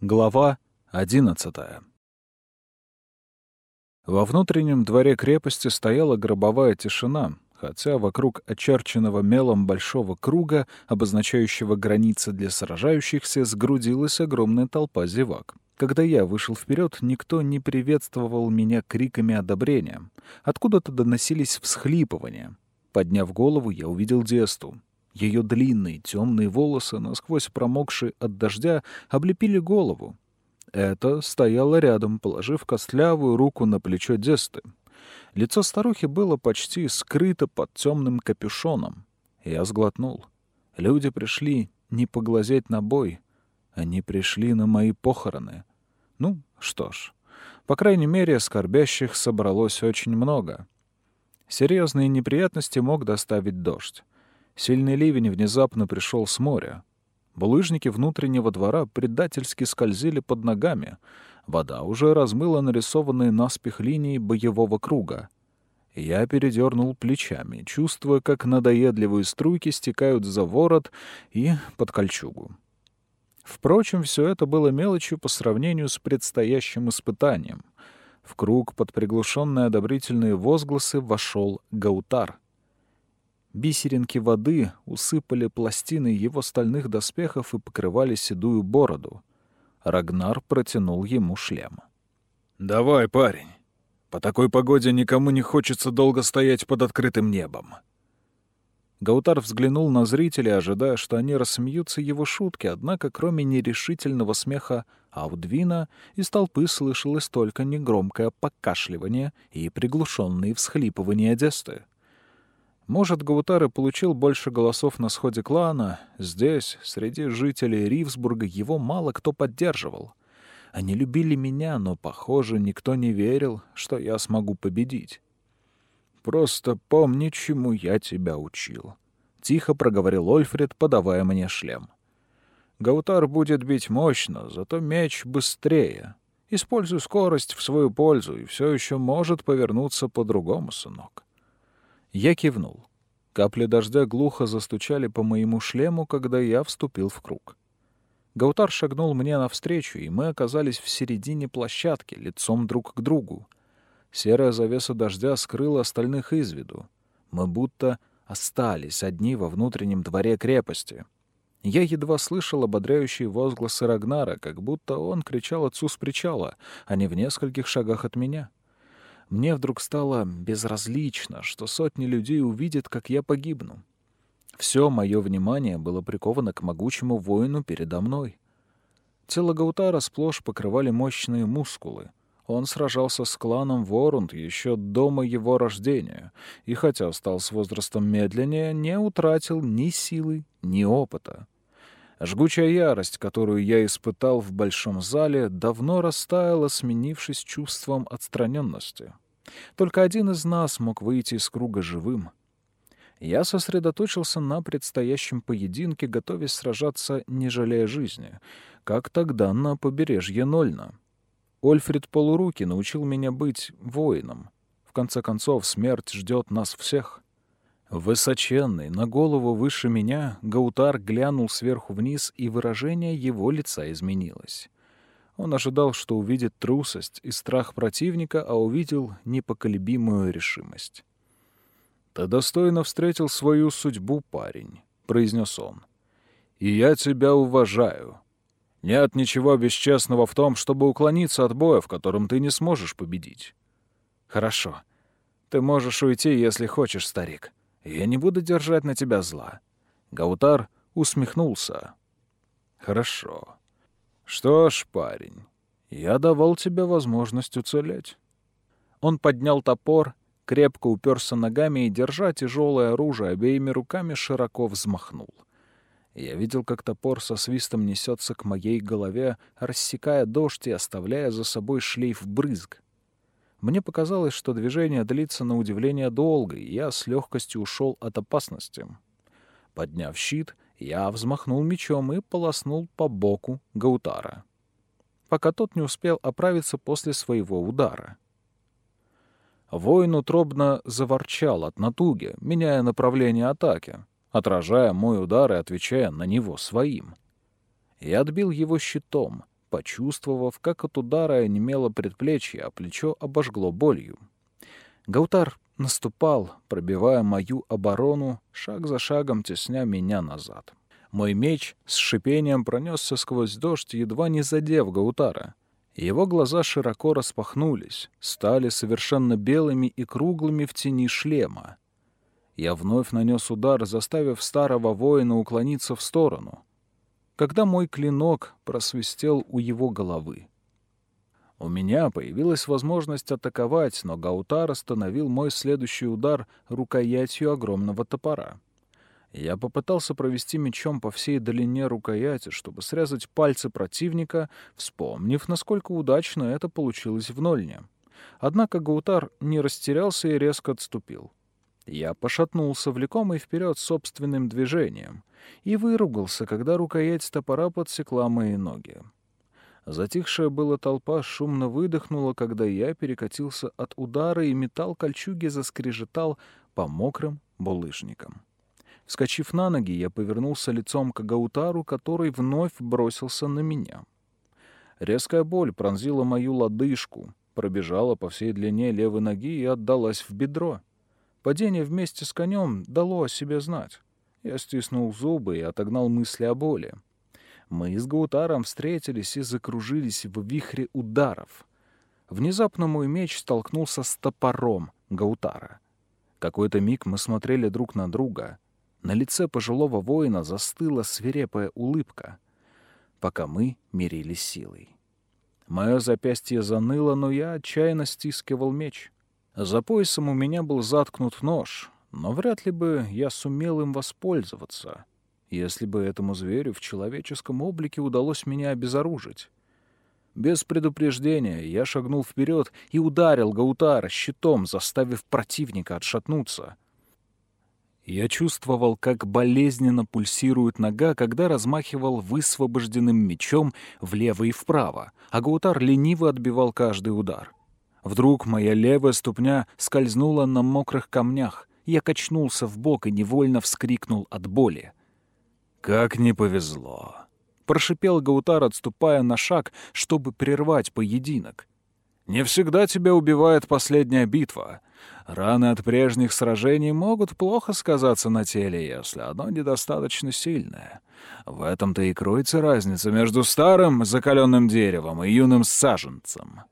Глава одиннадцатая Во внутреннем дворе крепости стояла гробовая тишина, хотя вокруг очерченного мелом большого круга, обозначающего границы для сражающихся, сгрудилась огромная толпа зевак. Когда я вышел вперед, никто не приветствовал меня криками одобрения. Откуда-то доносились всхлипывания. Подняв голову, я увидел Десту. Ее длинные темные волосы, насквозь промокшие от дождя, облепили голову. Это стояла рядом, положив костлявую руку на плечо Десты. Лицо старухи было почти скрыто под темным капюшоном. Я сглотнул. Люди пришли не поглазеть на бой. Они пришли на мои похороны. Ну, что ж. По крайней мере, скорбящих собралось очень много. Серьезные неприятности мог доставить дождь. Сильный ливень внезапно пришел с моря. Булыжники внутреннего двора предательски скользили под ногами — Вода уже размыла нарисованные наспех линии боевого круга. Я передернул плечами, чувствуя, как надоедливые струйки стекают за ворот и под кольчугу. Впрочем, все это было мелочью по сравнению с предстоящим испытанием. В круг под приглушенные одобрительные возгласы вошел Гаутар. Бисеринки воды усыпали пластины его стальных доспехов и покрывали седую бороду — Рагнар протянул ему шлем. «Давай, парень. По такой погоде никому не хочется долго стоять под открытым небом». Гаутар взглянул на зрителей, ожидая, что они рассмеются его шутки, однако кроме нерешительного смеха Аудвина из толпы слышалось только негромкое покашливание и приглушенные всхлипывания Десты. Может, Гаутар и получил больше голосов на сходе клана. Здесь, среди жителей Ривсбурга, его мало кто поддерживал. Они любили меня, но, похоже, никто не верил, что я смогу победить. «Просто помни, чему я тебя учил», — тихо проговорил Ольфред, подавая мне шлем. «Гаутар будет бить мощно, зато меч быстрее. Используй скорость в свою пользу, и все еще может повернуться по-другому, сынок». Я кивнул. Капли дождя глухо застучали по моему шлему, когда я вступил в круг. Гаутар шагнул мне навстречу, и мы оказались в середине площадки, лицом друг к другу. Серая завеса дождя скрыла остальных из виду. Мы будто остались одни во внутреннем дворе крепости. Я едва слышал ободряющие возгласы Рагнара, как будто он кричал отцу с причала, а не в нескольких шагах от меня. — мне вдруг стало безразлично, что сотни людей увидят, как я погибну. Все мое внимание было приковано к могучему воину передо мной. Тело Гаутара сплошь покрывали мощные мускулы. Он сражался с кланом Ворунд еще до моего рождения, и хотя стал с возрастом медленнее, не утратил ни силы, ни опыта. Жгучая ярость, которую я испытал в большом зале, давно растаяла, сменившись чувством отстраненности. Только один из нас мог выйти из круга живым. Я сосредоточился на предстоящем поединке, готовясь сражаться, не жалея жизни, как тогда на побережье Нольна. Ольфред Полуруки научил меня быть воином. В конце концов, смерть ждет нас всех. Высоченный, на голову выше меня, Гаутар глянул сверху вниз, и выражение его лица изменилось. Он ожидал, что увидит трусость и страх противника, а увидел непоколебимую решимость. «Ты достойно встретил свою судьбу, парень», — произнес он. «И я тебя уважаю. Нет ничего бесчестного в том, чтобы уклониться от боя, в котором ты не сможешь победить». «Хорошо. Ты можешь уйти, если хочешь, старик», я не буду держать на тебя зла». Гаутар усмехнулся. «Хорошо. Что ж, парень, я давал тебе возможность уцелеть». Он поднял топор, крепко уперся ногами и, держа тяжелое оружие обеими руками, широко взмахнул. Я видел, как топор со свистом несется к моей голове, рассекая дождь и оставляя за собой шлейф брызг. Мне показалось, что движение длится на удивление долго, и я с легкостью ушел от опасности. Подняв щит, я взмахнул мечом и полоснул по боку Гаутара, пока тот не успел оправиться после своего удара. Воин утробно заворчал от натуги, меняя направление атаки, отражая мой удар и отвечая на него своим. Я отбил его щитом — почувствовав, как от удара онемело предплечье, а плечо обожгло болью. Гаутар наступал, пробивая мою оборону, шаг за шагом тесня меня назад. Мой меч с шипением пронесся сквозь дождь, едва не задев Гаутара. Его глаза широко распахнулись, стали совершенно белыми и круглыми в тени шлема. Я вновь нанес удар, заставив старого воина уклониться в сторону, когда мой клинок просвистел у его головы. У меня появилась возможность атаковать, но Гаутар остановил мой следующий удар рукоятью огромного топора. Я попытался провести мечом по всей длине рукояти, чтобы срезать пальцы противника, вспомнив, насколько удачно это получилось в нольне. Однако Гаутар не растерялся и резко отступил. Я пошатнулся, влекомый вперед собственным движением, и выругался, когда рукоять топора подсекла мои ноги. Затихшая была толпа шумно выдохнула, когда я перекатился от удара, и металл кольчуги заскрежетал по мокрым булыжникам. Вскочив на ноги, я повернулся лицом к Гаутару, который вновь бросился на меня. Резкая боль пронзила мою лодыжку, пробежала по всей длине левой ноги и отдалась в бедро. Падение вместе с конем дало о себе знать. Я стиснул зубы и отогнал мысли о боли. Мы с Гаутаром встретились и закружились в вихре ударов. Внезапно мой меч столкнулся с топором Гаутара. Какой-то миг мы смотрели друг на друга — на лице пожилого воина застыла свирепая улыбка, пока мы мирились силой. Мое запястье заныло, но я отчаянно стискивал меч. За поясом у меня был заткнут нож, но вряд ли бы я сумел им воспользоваться, если бы этому зверю в человеческом облике удалось меня обезоружить. Без предупреждения я шагнул вперед и ударил Гаутара щитом, заставив противника отшатнуться — я чувствовал, как болезненно пульсирует нога, когда размахивал высвобожденным мечом влево и вправо, а Гаутар лениво отбивал каждый удар. Вдруг моя левая ступня скользнула на мокрых камнях. Я качнулся в бок и невольно вскрикнул от боли. «Как не повезло!» — прошипел Гаутар, отступая на шаг, чтобы прервать поединок. «Не всегда тебя убивает последняя битва. Раны от прежних сражений могут плохо сказаться на теле, если оно недостаточно сильное. В этом-то и кроется разница между старым закаленным деревом и юным саженцем.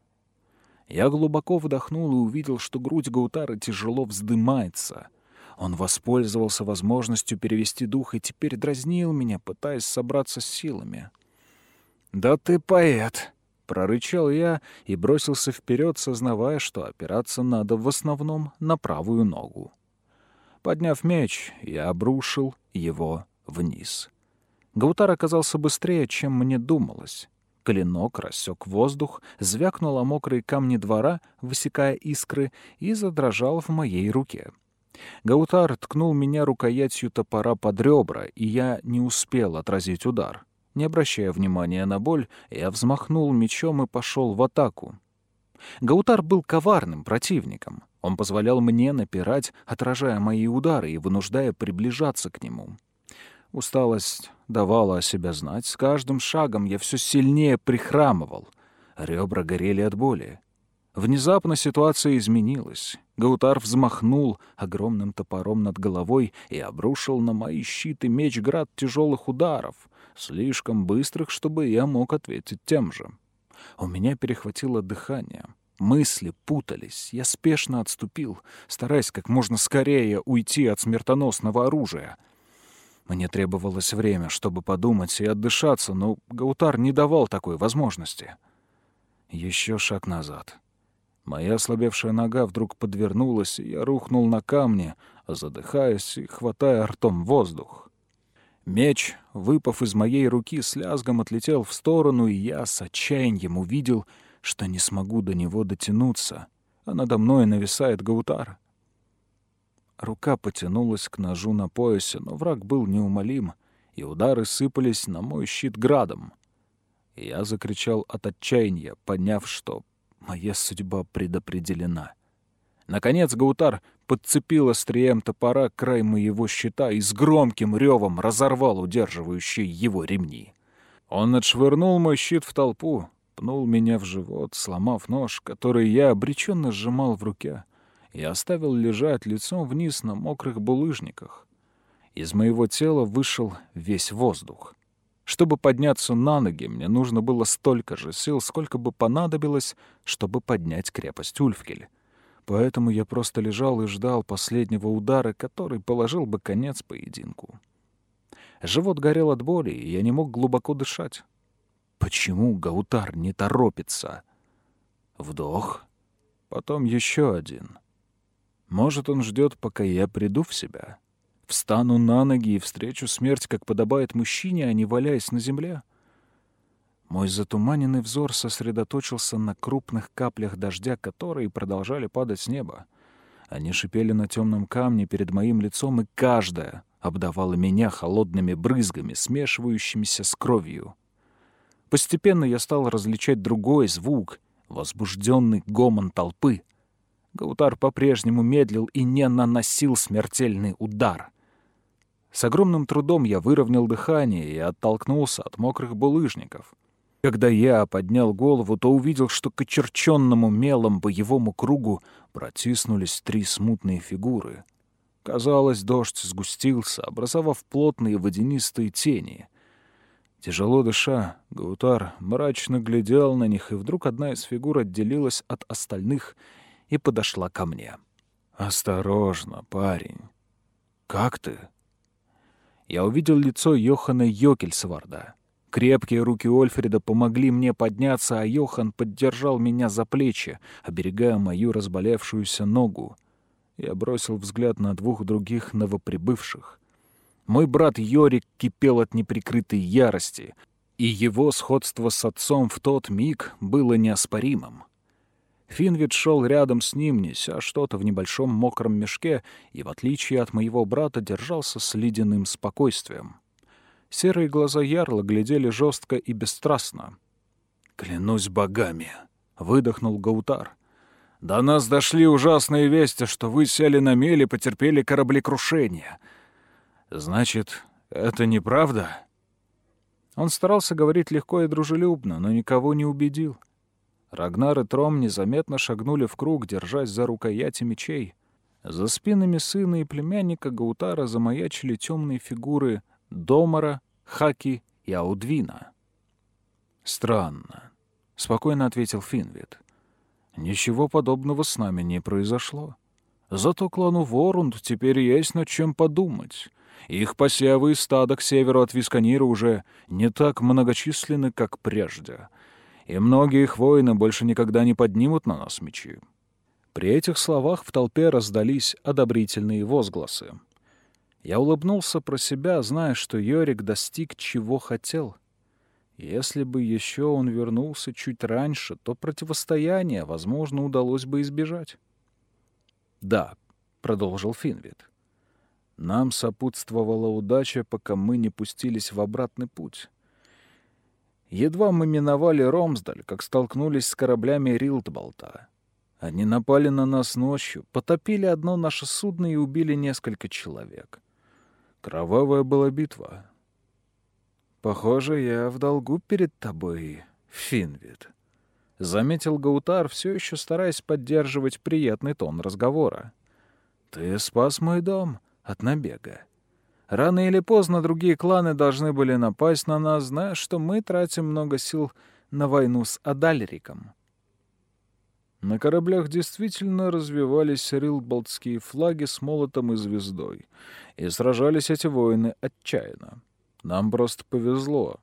Я глубоко вдохнул и увидел, что грудь Гаутара тяжело вздымается. Он воспользовался возможностью перевести дух и теперь дразнил меня, пытаясь собраться с силами. «Да ты поэт!» прорычал я и бросился вперед, сознавая, что опираться надо в основном на правую ногу. Подняв меч, я обрушил его вниз. Гаутар оказался быстрее, чем мне думалось. Клинок рассек воздух, звякнул мокрые камни двора, высекая искры, и задрожал в моей руке. Гаутар ткнул меня рукоятью топора под ребра, и я не успел отразить удар. Не обращая внимания на боль, я взмахнул мечом и пошел в атаку. Гаутар был коварным противником. Он позволял мне напирать, отражая мои удары и вынуждая приближаться к нему. Усталость давала о себя знать. С каждым шагом я все сильнее прихрамывал. Ребра горели от боли. Внезапно ситуация изменилась. Гаутар взмахнул огромным топором над головой и обрушил на мои щиты меч град тяжелых ударов — слишком быстрых, чтобы я мог ответить тем же. У меня перехватило дыхание. Мысли путались. Я спешно отступил, стараясь как можно скорее уйти от смертоносного оружия. Мне требовалось время, чтобы подумать и отдышаться, но Гаутар не давал такой возможности. Еще шаг назад. Моя ослабевшая нога вдруг подвернулась, и я рухнул на камни, задыхаясь и хватая ртом воздух. Меч, выпав из моей руки, с лязгом отлетел в сторону, и я с отчаянием увидел, что не смогу до него дотянуться, а надо мной нависает Гаутар. Рука потянулась к ножу на поясе, но враг был неумолим, и удары сыпались на мой щит градом. Я закричал от отчаяния, поняв, что моя судьба предопределена. Наконец Гаутар подцепил острием топора край моего щита и с громким ревом разорвал удерживающие его ремни. Он отшвырнул мой щит в толпу, пнул меня в живот, сломав нож, который я обреченно сжимал в руке, и оставил лежать лицом вниз на мокрых булыжниках. Из моего тела вышел весь воздух. Чтобы подняться на ноги, мне нужно было столько же сил, сколько бы понадобилось, чтобы поднять крепость Ульфкель. Поэтому я просто лежал и ждал последнего удара, который положил бы конец поединку. Живот горел от боли, и я не мог глубоко дышать. Почему Гаутар не торопится? Вдох, потом еще один. Может, он ждет, пока я приду в себя? Встану на ноги и встречу смерть, как подобает мужчине, а не валяясь на земле? Мой затуманенный взор сосредоточился на крупных каплях дождя, которые продолжали падать с неба. Они шипели на темном камне перед моим лицом, и каждая обдавала меня холодными брызгами, смешивающимися с кровью. Постепенно я стал различать другой звук, возбужденный гомон толпы. Гаутар по-прежнему медлил и не наносил смертельный удар. С огромным трудом я выровнял дыхание и оттолкнулся от мокрых булыжников. Когда я поднял голову, то увидел, что к очерченному мелом боевому кругу протиснулись три смутные фигуры. Казалось, дождь сгустился, образовав плотные водянистые тени. Тяжело дыша, Гаутар мрачно глядел на них, и вдруг одна из фигур отделилась от остальных и подошла ко мне. «Осторожно, парень. Как ты?» Я увидел лицо Йохана Йокельсварда. Крепкие руки Ольфреда помогли мне подняться, а Йохан поддержал меня за плечи, оберегая мою разболевшуюся ногу. Я бросил взгляд на двух других новоприбывших. Мой брат Йорик кипел от неприкрытой ярости, и его сходство с отцом в тот миг было неоспоримым. Финвид шел рядом с ним, неся что-то в небольшом мокром мешке, и, в отличие от моего брата, держался с ледяным спокойствием. Серые глаза Ярла глядели жестко и бесстрастно. «Клянусь богами!» — выдохнул Гаутар. «До нас дошли ужасные вести, что вы сели на мели и потерпели кораблекрушение. «Значит, это неправда?» Он старался говорить легко и дружелюбно, но никого не убедил. Рагнар и Тром незаметно шагнули в круг, держась за рукояти мечей. За спинами сына и племянника Гаутара замаячили темные фигуры Домара, Хаки и Аудвина. «Странно», — спокойно ответил Финвид. «Ничего подобного с нами не произошло. Зато клану Ворунд теперь есть над чем подумать». Их посевы и стада к северу от Висканира уже не так многочисленны, как прежде, и многие их воины больше никогда не поднимут на нас мечи. При этих словах в толпе раздались одобрительные возгласы. Я улыбнулся про себя, зная, что Йорик достиг чего хотел. Если бы еще он вернулся чуть раньше, то противостояние, возможно, удалось бы избежать. «Да», — продолжил Финвид, нам сопутствовала удача, пока мы не пустились в обратный путь. Едва мы миновали Ромсдаль, как столкнулись с кораблями Рилтболта. Они напали на нас ночью, потопили одно наше судно и убили несколько человек. Кровавая была битва. Похоже, я в долгу перед тобой, Финвид. Заметил Гаутар, все еще стараясь поддерживать приятный тон разговора. Ты спас мой дом. — от набега. Рано или поздно другие кланы должны были напасть на нас, зная, что мы тратим много сил на войну с Адальриком. На кораблях действительно развивались рилбалтские флаги с молотом и звездой, и сражались эти воины отчаянно. Нам просто повезло.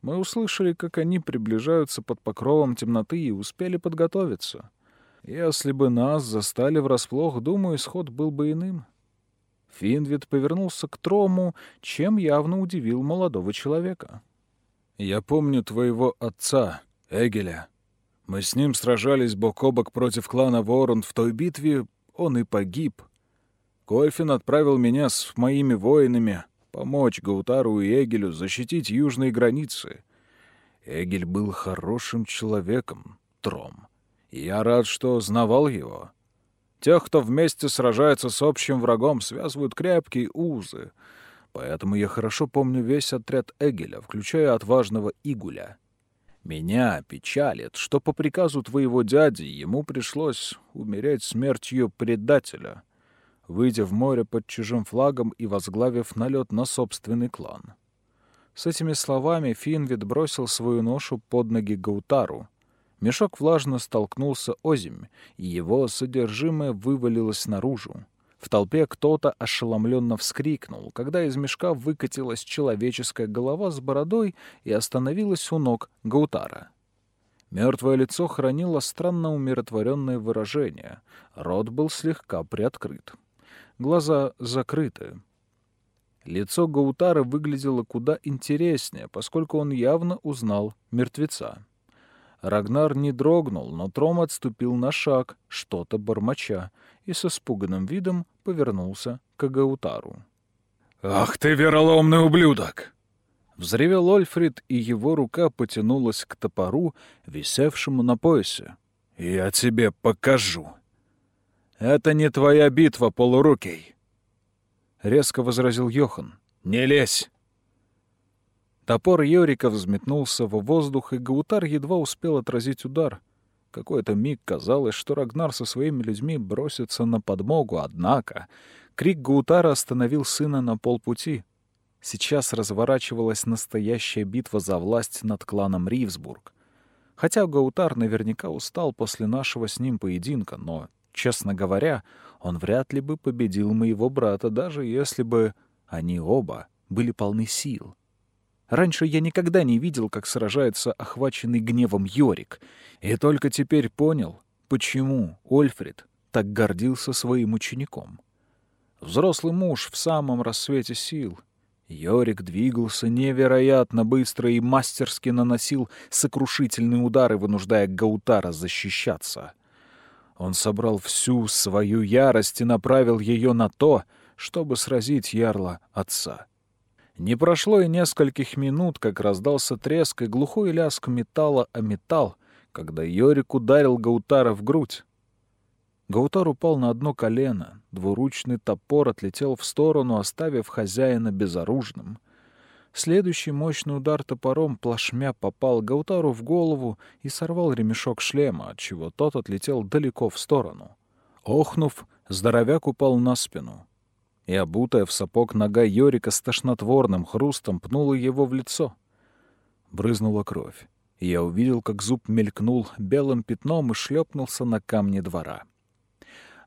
Мы услышали, как они приближаются под покровом темноты и успели подготовиться. Если бы нас застали врасплох, думаю, исход был бы иным. Финвид повернулся к Трому, чем явно удивил молодого человека. «Я помню твоего отца, Эгеля. Мы с ним сражались бок о бок против клана Ворон в той битве, он и погиб. Кольфин отправил меня с моими воинами помочь Гаутару и Эгелю защитить южные границы. Эгель был хорошим человеком, Тром. Я рад, что знавал его. Тех, кто вместе сражается с общим врагом, связывают крепкие узы. Поэтому я хорошо помню весь отряд Эгеля, включая отважного Игуля. Меня печалит, что по приказу твоего дяди ему пришлось умереть смертью предателя, выйдя в море под чужим флагом и возглавив налет на собственный клан. С этими словами Финвид бросил свою ношу под ноги Гаутару. Мешок влажно столкнулся озимь, и его содержимое вывалилось наружу. В толпе кто-то ошеломленно вскрикнул, когда из мешка выкатилась человеческая голова с бородой и остановилась у ног Гаутара. Мертвое лицо хранило странно умиротворенное выражение. Рот был слегка приоткрыт. Глаза закрыты. Лицо Гаутара выглядело куда интереснее, поскольку он явно узнал мертвеца. Рагнар не дрогнул, но Тром отступил на шаг, что-то бормоча, и с испуганным видом повернулся к Гаутару. «Ах ты, вероломный ублюдок!» Взревел Ольфрид, и его рука потянулась к топору, висевшему на поясе. «Я тебе покажу!» «Это не твоя битва, полурукий!» Резко возразил Йохан. «Не лезь!» Топор Йорика взметнулся в воздух, и Гаутар едва успел отразить удар. Какой-то миг казалось, что Рагнар со своими людьми бросится на подмогу, однако крик Гаутара остановил сына на полпути. Сейчас разворачивалась настоящая битва за власть над кланом Ривсбург. Хотя Гаутар наверняка устал после нашего с ним поединка, но, честно говоря, он вряд ли бы победил моего брата, даже если бы они оба были полны сил. Раньше я никогда не видел, как сражается охваченный гневом Йорик, и только теперь понял, почему Ольфред так гордился своим учеником. Взрослый муж в самом рассвете сил. Йорик двигался невероятно быстро и мастерски наносил сокрушительные удары, вынуждая Гаутара защищаться. Он собрал всю свою ярость и направил ее на то, чтобы сразить ярла отца — не прошло и нескольких минут, как раздался треск и глухой лязг металла о металл, когда Йорик ударил Гаутара в грудь. Гаутар упал на одно колено, двуручный топор отлетел в сторону, оставив хозяина безоружным. Следующий мощный удар топором плашмя попал Гаутару в голову и сорвал ремешок шлема, отчего тот отлетел далеко в сторону. Охнув, здоровяк упал на спину и обутая в сапог нога Йорика с тошнотворным хрустом пнула его в лицо. Брызнула кровь. И я увидел, как зуб мелькнул белым пятном и шлепнулся на камни двора.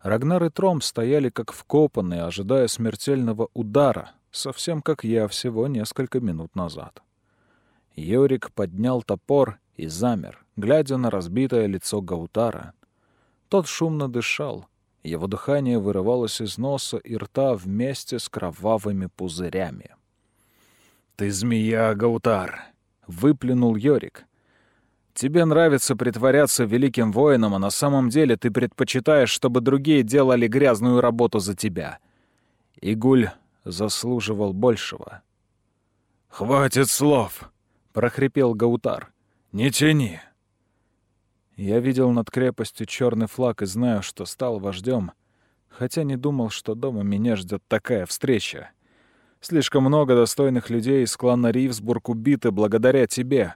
Рагнар и Тром стояли как вкопанные, ожидая смертельного удара, совсем как я всего несколько минут назад. Йорик поднял топор и замер, глядя на разбитое лицо Гаутара. Тот шумно дышал — его дыхание вырывалось из носа и рта вместе с кровавыми пузырями. «Ты змея, Гаутар!» — выплюнул Йорик. «Тебе нравится притворяться великим воином, а на самом деле ты предпочитаешь, чтобы другие делали грязную работу за тебя. Игуль заслуживал большего». «Хватит слов!» — прохрипел Гаутар. «Не тяни!» Я видел над крепостью черный флаг и знаю, что стал вождем, хотя не думал, что дома меня ждет такая встреча. Слишком много достойных людей из клана Ривсбург убиты благодаря тебе.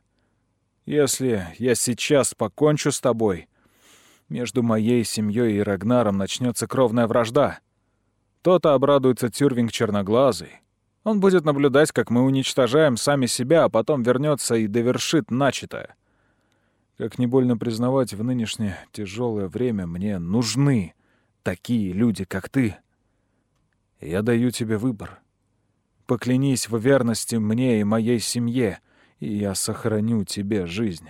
Если я сейчас покончу с тобой, между моей семьей и Рагнаром начнется кровная вражда. То-то обрадуется Тюрвинг Черноглазый. Он будет наблюдать, как мы уничтожаем сами себя, а потом вернется и довершит начатое. Как не больно признавать, в нынешнее тяжелое время мне нужны такие люди, как ты. Я даю тебе выбор. Поклянись в верности мне и моей семье, и я сохраню тебе жизнь.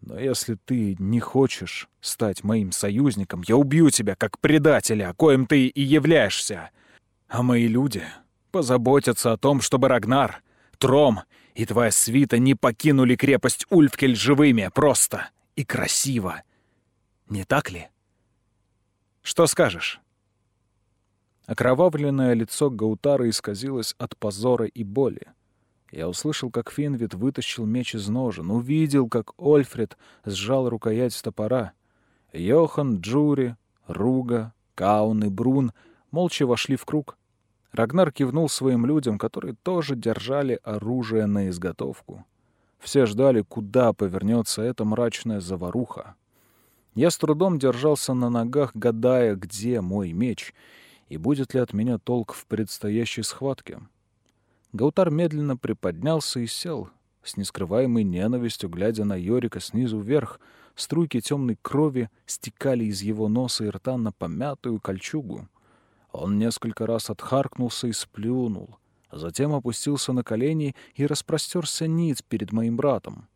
Но если ты не хочешь стать моим союзником, я убью тебя как предателя, коим ты и являешься. А мои люди позаботятся о том, чтобы Рагнар, Тром и твоя свита не покинули крепость Ульфкель живыми, просто и красиво. Не так ли? Что скажешь?» Окровавленное лицо Гаутара исказилось от позора и боли. Я услышал, как Финвит вытащил меч из ножен, увидел, как Ольфред сжал рукоять топора. Йохан, Джури, Руга, Каун и Брун молча вошли в круг. Рагнар кивнул своим людям, которые тоже держали оружие на изготовку. Все ждали, куда повернется эта мрачная заваруха. Я с трудом держался на ногах, гадая, где мой меч, и будет ли от меня толк в предстоящей схватке. Гаутар медленно приподнялся и сел, с нескрываемой ненавистью, глядя на Йорика снизу вверх, струйки темной крови стекали из его носа и рта на помятую кольчугу. Он несколько раз отхаркнулся и сплюнул, затем опустился на колени и распростерся ниц перед моим братом.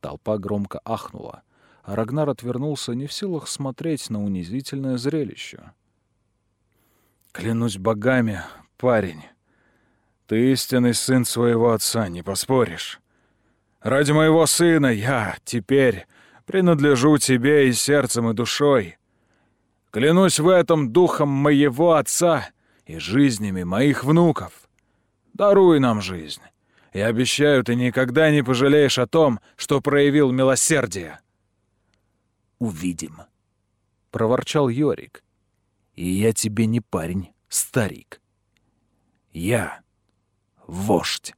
Толпа громко ахнула, а Рагнар отвернулся, не в силах смотреть на унизительное зрелище. «Клянусь богами, парень, ты истинный сын своего отца, не поспоришь. Ради моего сына я теперь принадлежу тебе и сердцем, и душой. Клянусь в этом духом моего отца и жизнями моих внуков. Даруй нам жизнь. И обещаю, ты никогда не пожалеешь о том, что проявил милосердие. «Увидим», — проворчал Йорик. «И я тебе не парень, старик. Я вождь».